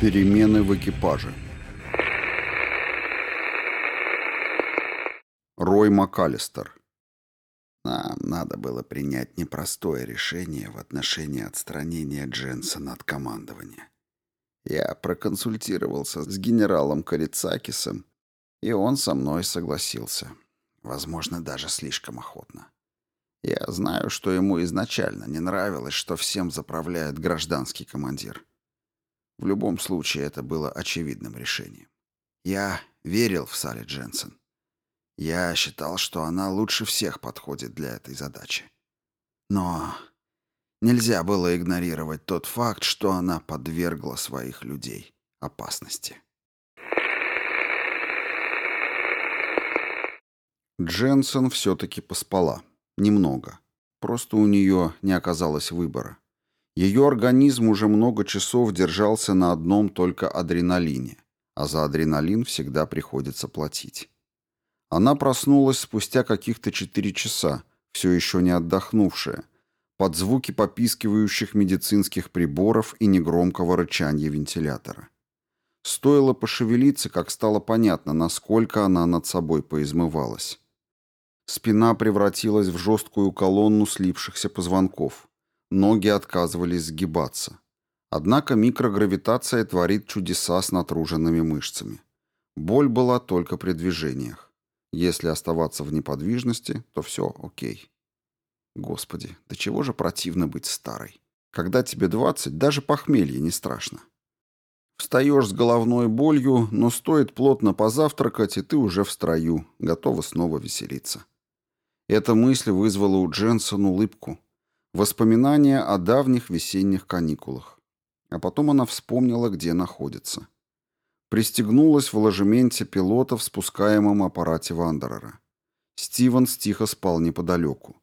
Перемены в экипаже. Рой МакАлистер. Нам надо было принять непростое решение в отношении отстранения Дженсона от командования. Я проконсультировался с генералом Корицакисом, и он со мной согласился. Возможно, даже слишком охотно. Я знаю, что ему изначально не нравилось, что всем заправляет гражданский командир. В любом случае, это было очевидным решением. Я верил в Салли Дженсен. Я считал, что она лучше всех подходит для этой задачи. Но нельзя было игнорировать тот факт, что она подвергла своих людей опасности. Дженсен все-таки поспала. Немного. Просто у нее не оказалось выбора. Ее организм уже много часов держался на одном только адреналине, а за адреналин всегда приходится платить. Она проснулась спустя каких-то четыре часа, все еще не отдохнувшая, под звуки попискивающих медицинских приборов и негромкого рычания вентилятора. Стоило пошевелиться, как стало понятно, насколько она над собой поизмывалась. Спина превратилась в жесткую колонну слипшихся позвонков. Ноги отказывались сгибаться. Однако микрогравитация творит чудеса с натруженными мышцами. Боль была только при движениях. Если оставаться в неподвижности, то все окей. Господи, до чего же противно быть старой. Когда тебе 20, даже похмелье не страшно. Встаешь с головной болью, но стоит плотно позавтракать, и ты уже в строю, готова снова веселиться. Эта мысль вызвала у Дженсона улыбку. Воспоминания о давних весенних каникулах. А потом она вспомнила, где находится. Пристегнулась в ложементе пилота в спускаемом аппарате Вандерера. Стивенс тихо спал неподалеку.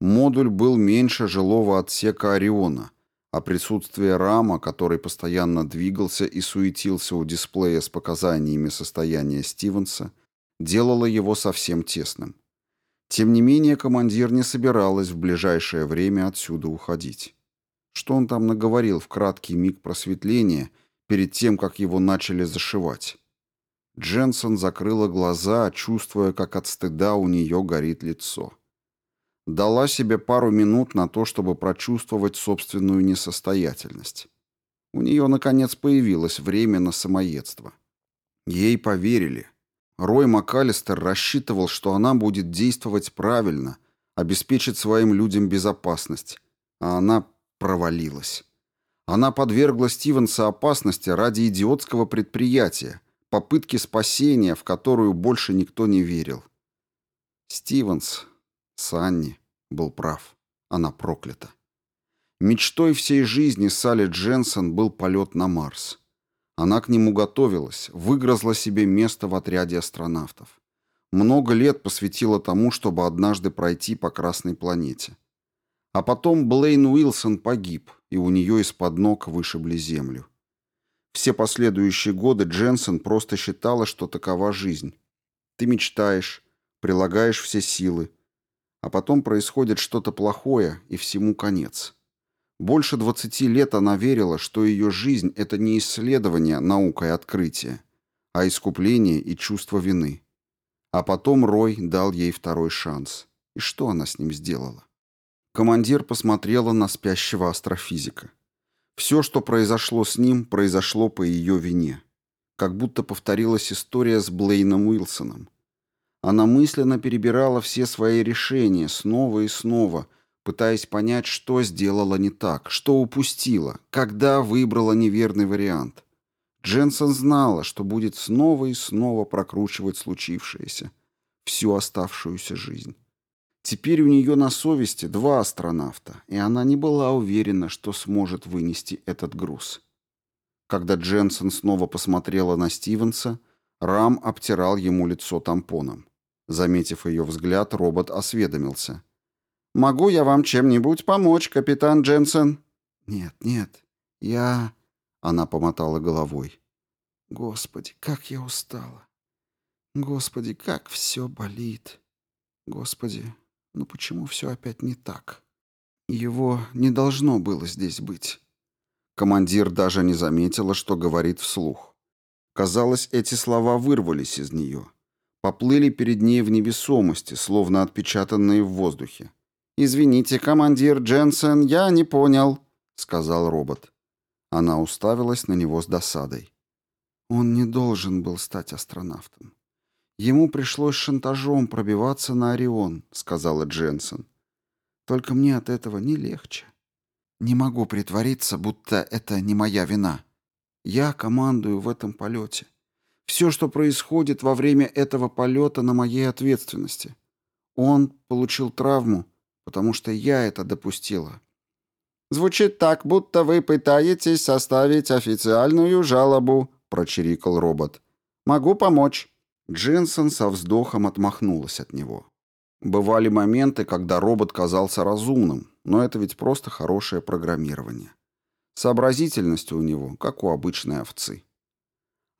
Модуль был меньше жилого отсека Ориона, а присутствие рама, который постоянно двигался и суетился у дисплея с показаниями состояния Стивенса, делало его совсем тесным. Тем не менее, командир не собиралась в ближайшее время отсюда уходить. Что он там наговорил в краткий миг просветления перед тем, как его начали зашивать? Дженсон закрыла глаза, чувствуя, как от стыда у нее горит лицо. Дала себе пару минут на то, чтобы прочувствовать собственную несостоятельность. У нее, наконец, появилось время на самоедство. Ей поверили, Рой МакАлистер рассчитывал, что она будет действовать правильно, обеспечит своим людям безопасность, а она провалилась. Она подвергла Стивенса опасности ради идиотского предприятия, попытки спасения, в которую больше никто не верил. Стивенс, Санни, был прав. Она проклята. Мечтой всей жизни Салли Дженсен был полет на Марс. Она к нему готовилась, выгрызла себе место в отряде астронавтов. Много лет посвятила тому, чтобы однажды пройти по Красной планете. А потом Блейн Уилсон погиб, и у нее из-под ног вышибли землю. Все последующие годы Дженсен просто считала, что такова жизнь. Ты мечтаешь, прилагаешь все силы, а потом происходит что-то плохое, и всему конец. Больше 20 лет она верила, что ее жизнь — это не исследование, наука и открытие, а искупление и чувство вины. А потом Рой дал ей второй шанс. И что она с ним сделала? Командир посмотрела на спящего астрофизика. Все, что произошло с ним, произошло по ее вине. Как будто повторилась история с Блейном Уилсоном. Она мысленно перебирала все свои решения снова и снова — пытаясь понять, что сделала не так, что упустила, когда выбрала неверный вариант. Дженсен знала, что будет снова и снова прокручивать случившееся всю оставшуюся жизнь. Теперь у нее на совести два астронавта, и она не была уверена, что сможет вынести этот груз. Когда Дженсен снова посмотрела на Стивенса, Рам обтирал ему лицо тампоном. Заметив ее взгляд, робот осведомился — Могу я вам чем-нибудь помочь, капитан Дженсен?» «Нет, нет, я...» Она помотала головой. «Господи, как я устала! Господи, как все болит! Господи, Но почему все опять не так? Его не должно было здесь быть. Командир даже не заметила, что говорит вслух. Казалось, эти слова вырвались из нее. Поплыли перед ней в невесомости, словно отпечатанные в воздухе. «Извините, командир Дженсен, я не понял», — сказал робот. Она уставилась на него с досадой. Он не должен был стать астронавтом. Ему пришлось шантажом пробиваться на Орион, сказала Дженсен. Только мне от этого не легче. Не могу притвориться, будто это не моя вина. Я командую в этом полете. Все, что происходит во время этого полета, на моей ответственности. Он получил травму, потому что я это допустила. «Звучит так, будто вы пытаетесь составить официальную жалобу», — прочирикал робот. «Могу помочь». Дженсен со вздохом отмахнулась от него. Бывали моменты, когда робот казался разумным, но это ведь просто хорошее программирование. Сообразительность у него, как у обычной овцы.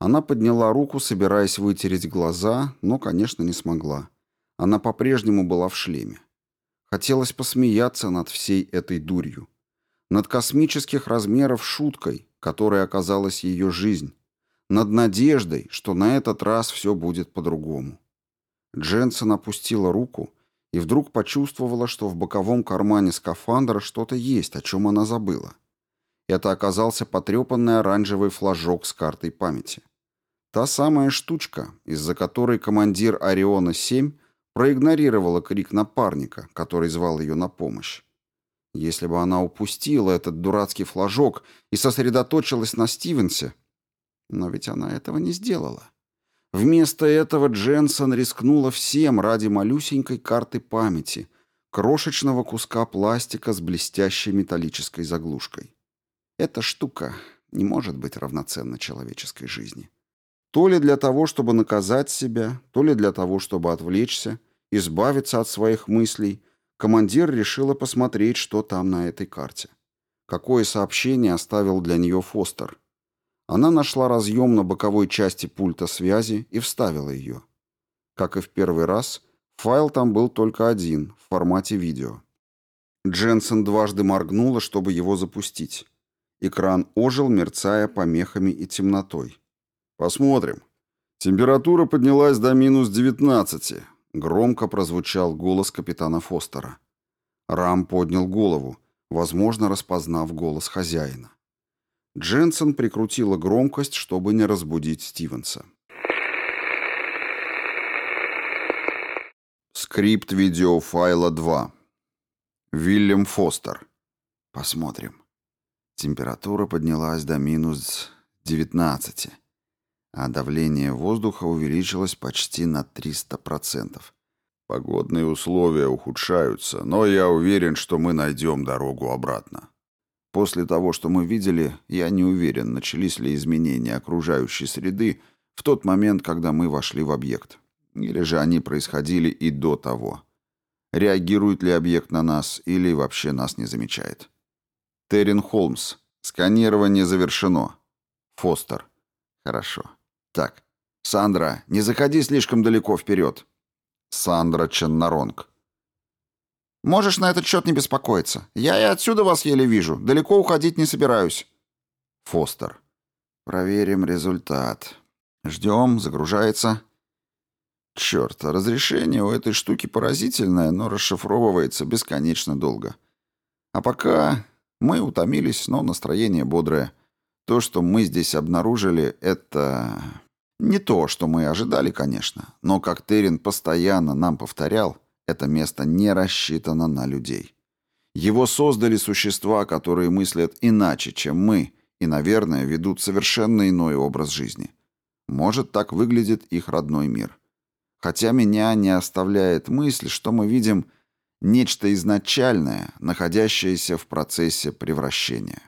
Она подняла руку, собираясь вытереть глаза, но, конечно, не смогла. Она по-прежнему была в шлеме. Хотелось посмеяться над всей этой дурью. Над космических размеров шуткой, которой оказалась ее жизнь. Над надеждой, что на этот раз все будет по-другому. Дженсен опустила руку и вдруг почувствовала, что в боковом кармане скафандра что-то есть, о чем она забыла. Это оказался потрепанный оранжевый флажок с картой памяти. Та самая штучка, из-за которой командир Ориона-7 проигнорировала крик напарника, который звал ее на помощь. Если бы она упустила этот дурацкий флажок и сосредоточилась на Стивенсе... Но ведь она этого не сделала. Вместо этого Дженсон рискнула всем ради малюсенькой карты памяти, крошечного куска пластика с блестящей металлической заглушкой. Эта штука не может быть равноценна человеческой жизни. То ли для того, чтобы наказать себя, то ли для того, чтобы отвлечься, избавиться от своих мыслей — командир решила посмотреть, что там на этой карте. Какое сообщение оставил для нее Фостер. Она нашла разъем на боковой части пульта связи и вставила ее. Как и в первый раз, файл там был только один, в формате видео. Дженсен дважды моргнула, чтобы его запустить. Экран ожил, мерцая помехами и темнотой. «Посмотрим. Температура поднялась до минус девятнадцати. Громко прозвучал голос капитана Фостера. Рам поднял голову, возможно, распознав голос хозяина. Дженсен прикрутила громкость, чтобы не разбудить Стивенса. Скрипт видеофайла 2. Вильям Фостер. Посмотрим. Температура поднялась до минус 19 а давление воздуха увеличилось почти на 300%. Погодные условия ухудшаются, но я уверен, что мы найдем дорогу обратно. После того, что мы видели, я не уверен, начались ли изменения окружающей среды в тот момент, когда мы вошли в объект. Или же они происходили и до того. Реагирует ли объект на нас или вообще нас не замечает. Террин Холмс. Сканирование завершено. Фостер. Хорошо. Так, Сандра, не заходи слишком далеко вперед. Сандра Ченнаронг. Можешь на этот счет не беспокоиться. Я и отсюда вас еле вижу. Далеко уходить не собираюсь. Фостер. Проверим результат. Ждем, загружается. Черт, разрешение у этой штуки поразительное, но расшифровывается бесконечно долго. А пока мы утомились, но настроение бодрое. То, что мы здесь обнаружили, это... Не то, что мы ожидали, конечно, но, как Терин постоянно нам повторял, это место не рассчитано на людей. Его создали существа, которые мыслят иначе, чем мы, и, наверное, ведут совершенно иной образ жизни. Может, так выглядит их родной мир. Хотя меня не оставляет мысль, что мы видим нечто изначальное, находящееся в процессе превращения.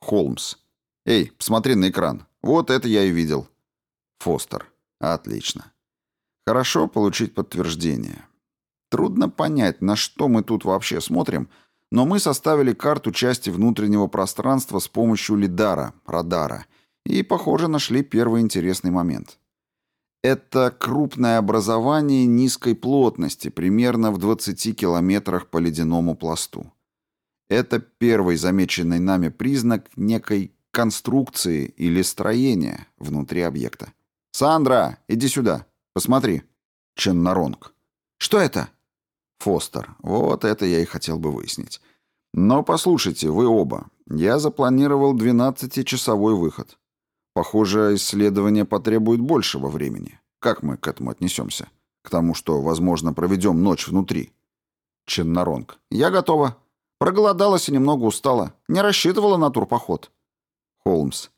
Холмс. «Эй, посмотри на экран. Вот это я и видел. Фостер. Отлично. Хорошо получить подтверждение. Трудно понять, на что мы тут вообще смотрим, но мы составили карту части внутреннего пространства с помощью лидара, радара, и, похоже, нашли первый интересный момент. Это крупное образование низкой плотности, примерно в 20 километрах по ледяному пласту. Это первый замеченный нами признак некой конструкции или строения внутри объекта. «Сандра, иди сюда, посмотри». Ченнаронг. «Что это?» Фостер. Вот это я и хотел бы выяснить. Но послушайте, вы оба. Я запланировал 12-часовой выход. Похоже, исследование потребует большего времени. Как мы к этому отнесемся? К тому, что, возможно, проведем ночь внутри. Ченнаронг. Я готова. Проголодалась и немного устала. Не рассчитывала на турпоход. Холмс.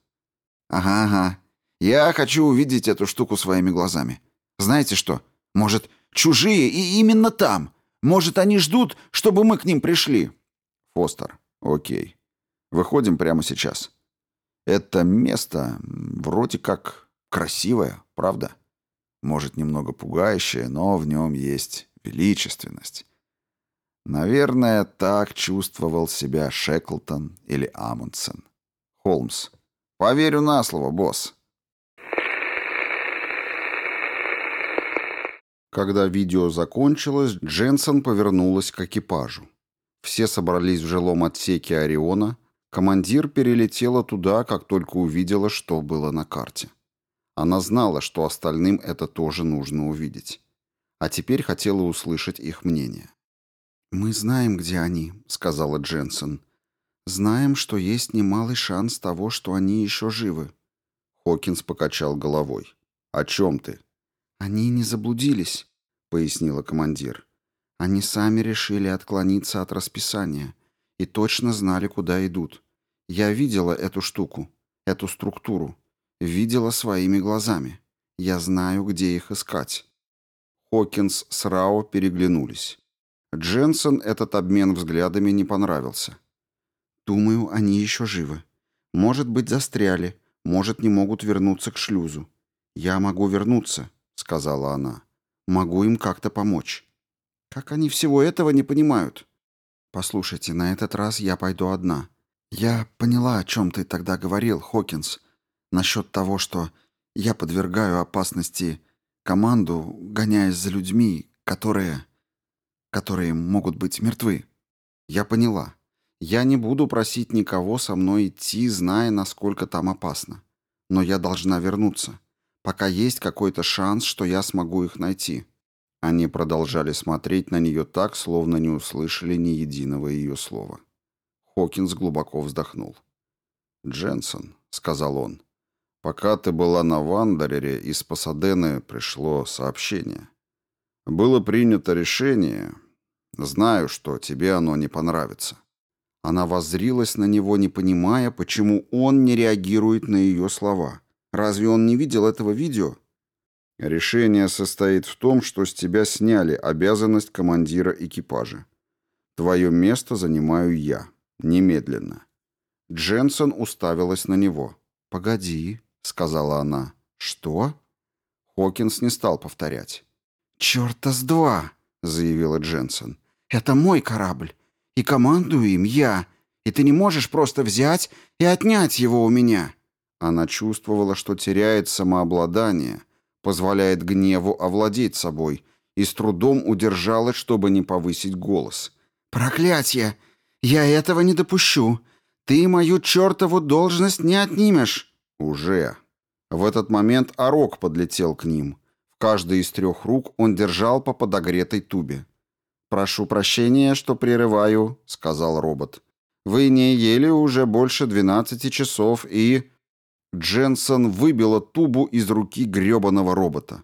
Ага, ага. Я хочу увидеть эту штуку своими глазами. Знаете что? Может, чужие и именно там? Может, они ждут, чтобы мы к ним пришли? Фостер. Окей. Выходим прямо сейчас. Это место вроде как красивое, правда? Может, немного пугающее, но в нем есть величественность. Наверное, так чувствовал себя Шеклтон или Амундсен. Холмс. Поверю на слово, босс. Когда видео закончилось, Дженсен повернулась к экипажу. Все собрались в жилом отсеке Ориона. Командир перелетела туда, как только увидела, что было на карте. Она знала, что остальным это тоже нужно увидеть. А теперь хотела услышать их мнение. «Мы знаем, где они», — сказала Дженсен. «Знаем, что есть немалый шанс того, что они еще живы». Хокинс покачал головой. «О чем ты?» «Они не заблудились», — пояснила командир. «Они сами решили отклониться от расписания и точно знали, куда идут. Я видела эту штуку, эту структуру. Видела своими глазами. Я знаю, где их искать». Хокинс с Рао переглянулись. Дженсен этот обмен взглядами не понравился. «Думаю, они еще живы. Может быть, застряли, может, не могут вернуться к шлюзу. Я могу вернуться, — сказала она. «Могу им как-то помочь». «Как они всего этого не понимают?» «Послушайте, на этот раз я пойду одна. Я поняла, о чем ты тогда говорил, Хокинс, насчет того, что я подвергаю опасности команду, гоняясь за людьми, которые... которые могут быть мертвы. Я поняла. Я не буду просить никого со мной идти, зная, насколько там опасно. Но я должна вернуться пока есть какой-то шанс, что я смогу их найти». Они продолжали смотреть на нее так, словно не услышали ни единого ее слова. Хокинс глубоко вздохнул. «Дженсон», — сказал он, — «пока ты была на Вандерере, из Пасадены пришло сообщение. Было принято решение. Знаю, что тебе оно не понравится». Она воззрилась на него, не понимая, почему он не реагирует на ее слова. Разве он не видел этого видео? Решение состоит в том, что с тебя сняли обязанность командира экипажа. Твое место занимаю я. Немедленно. Дженсон уставилась на него. «Погоди», — сказала она. «Что?» Хокинс не стал повторять. «Черта с два», — заявила Дженсон. «Это мой корабль, и командую им я, и ты не можешь просто взять и отнять его у меня». Она чувствовала, что теряет самообладание, позволяет гневу овладеть собой, и с трудом удержалась, чтобы не повысить голос. «Проклятье! Я этого не допущу! Ты мою чертову должность не отнимешь!» «Уже!» В этот момент Орок подлетел к ним. В каждой из трех рук он держал по подогретой тубе. «Прошу прощения, что прерываю», — сказал робот. «Вы не ели уже больше двенадцати часов и...» Дженсон выбила тубу из руки грёбаного робота.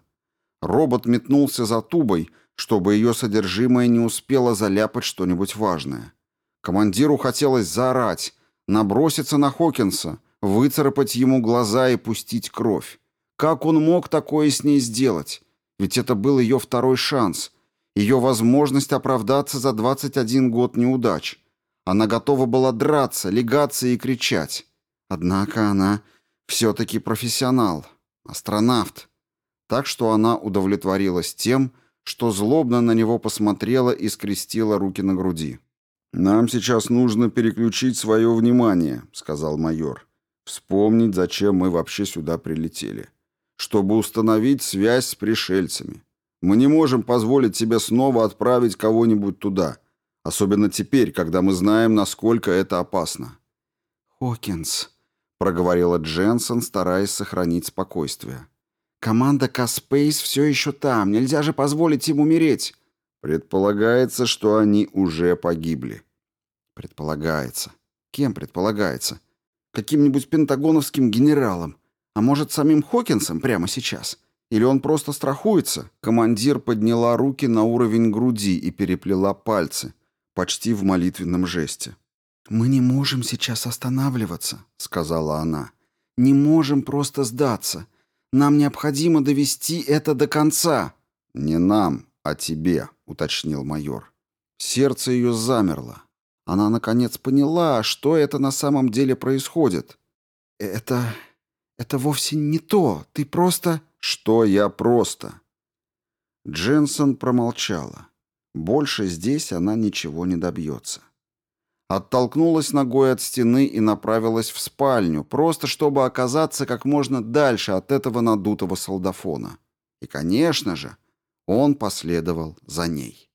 Робот метнулся за тубой, чтобы ее содержимое не успело заляпать что-нибудь важное. Командиру хотелось заорать, наброситься на Хокинса, выцарапать ему глаза и пустить кровь. Как он мог такое с ней сделать? Ведь это был ее второй шанс, ее возможность оправдаться за 21 год неудач. Она готова была драться, легаться и кричать. Однако она все-таки профессионал, астронавт. Так что она удовлетворилась тем, что злобно на него посмотрела и скрестила руки на груди. «Нам сейчас нужно переключить свое внимание», — сказал майор. «Вспомнить, зачем мы вообще сюда прилетели. чтобы установить связь с пришельцами. Мы не можем позволить себе снова отправить кого-нибудь туда, особенно теперь, когда мы знаем, насколько это опасно». «Хокинс», — проговорила Дженсен, стараясь сохранить спокойствие. «Команда Каспейс все еще там. Нельзя же позволить им умереть». Предполагается, что они уже погибли. Предполагается. Кем предполагается? Каким-нибудь пентагоновским генералом? А может, самим Хокинсом прямо сейчас? Или он просто страхуется? Командир подняла руки на уровень груди и переплела пальцы, почти в молитвенном жесте. «Мы не можем сейчас останавливаться», — сказала она. «Не можем просто сдаться. Нам необходимо довести это до конца». «Не нам, а тебе», — уточнил майор. Сердце ее замерло. Она, наконец, поняла, что это на самом деле происходит. «Это... это вовсе не то. Ты просто...» «Что я просто?» Дженсон промолчала. Больше здесь она ничего не добьется. Оттолкнулась ногой от стены и направилась в спальню, просто чтобы оказаться как можно дальше от этого надутого солдафона. И, конечно же, он последовал за ней.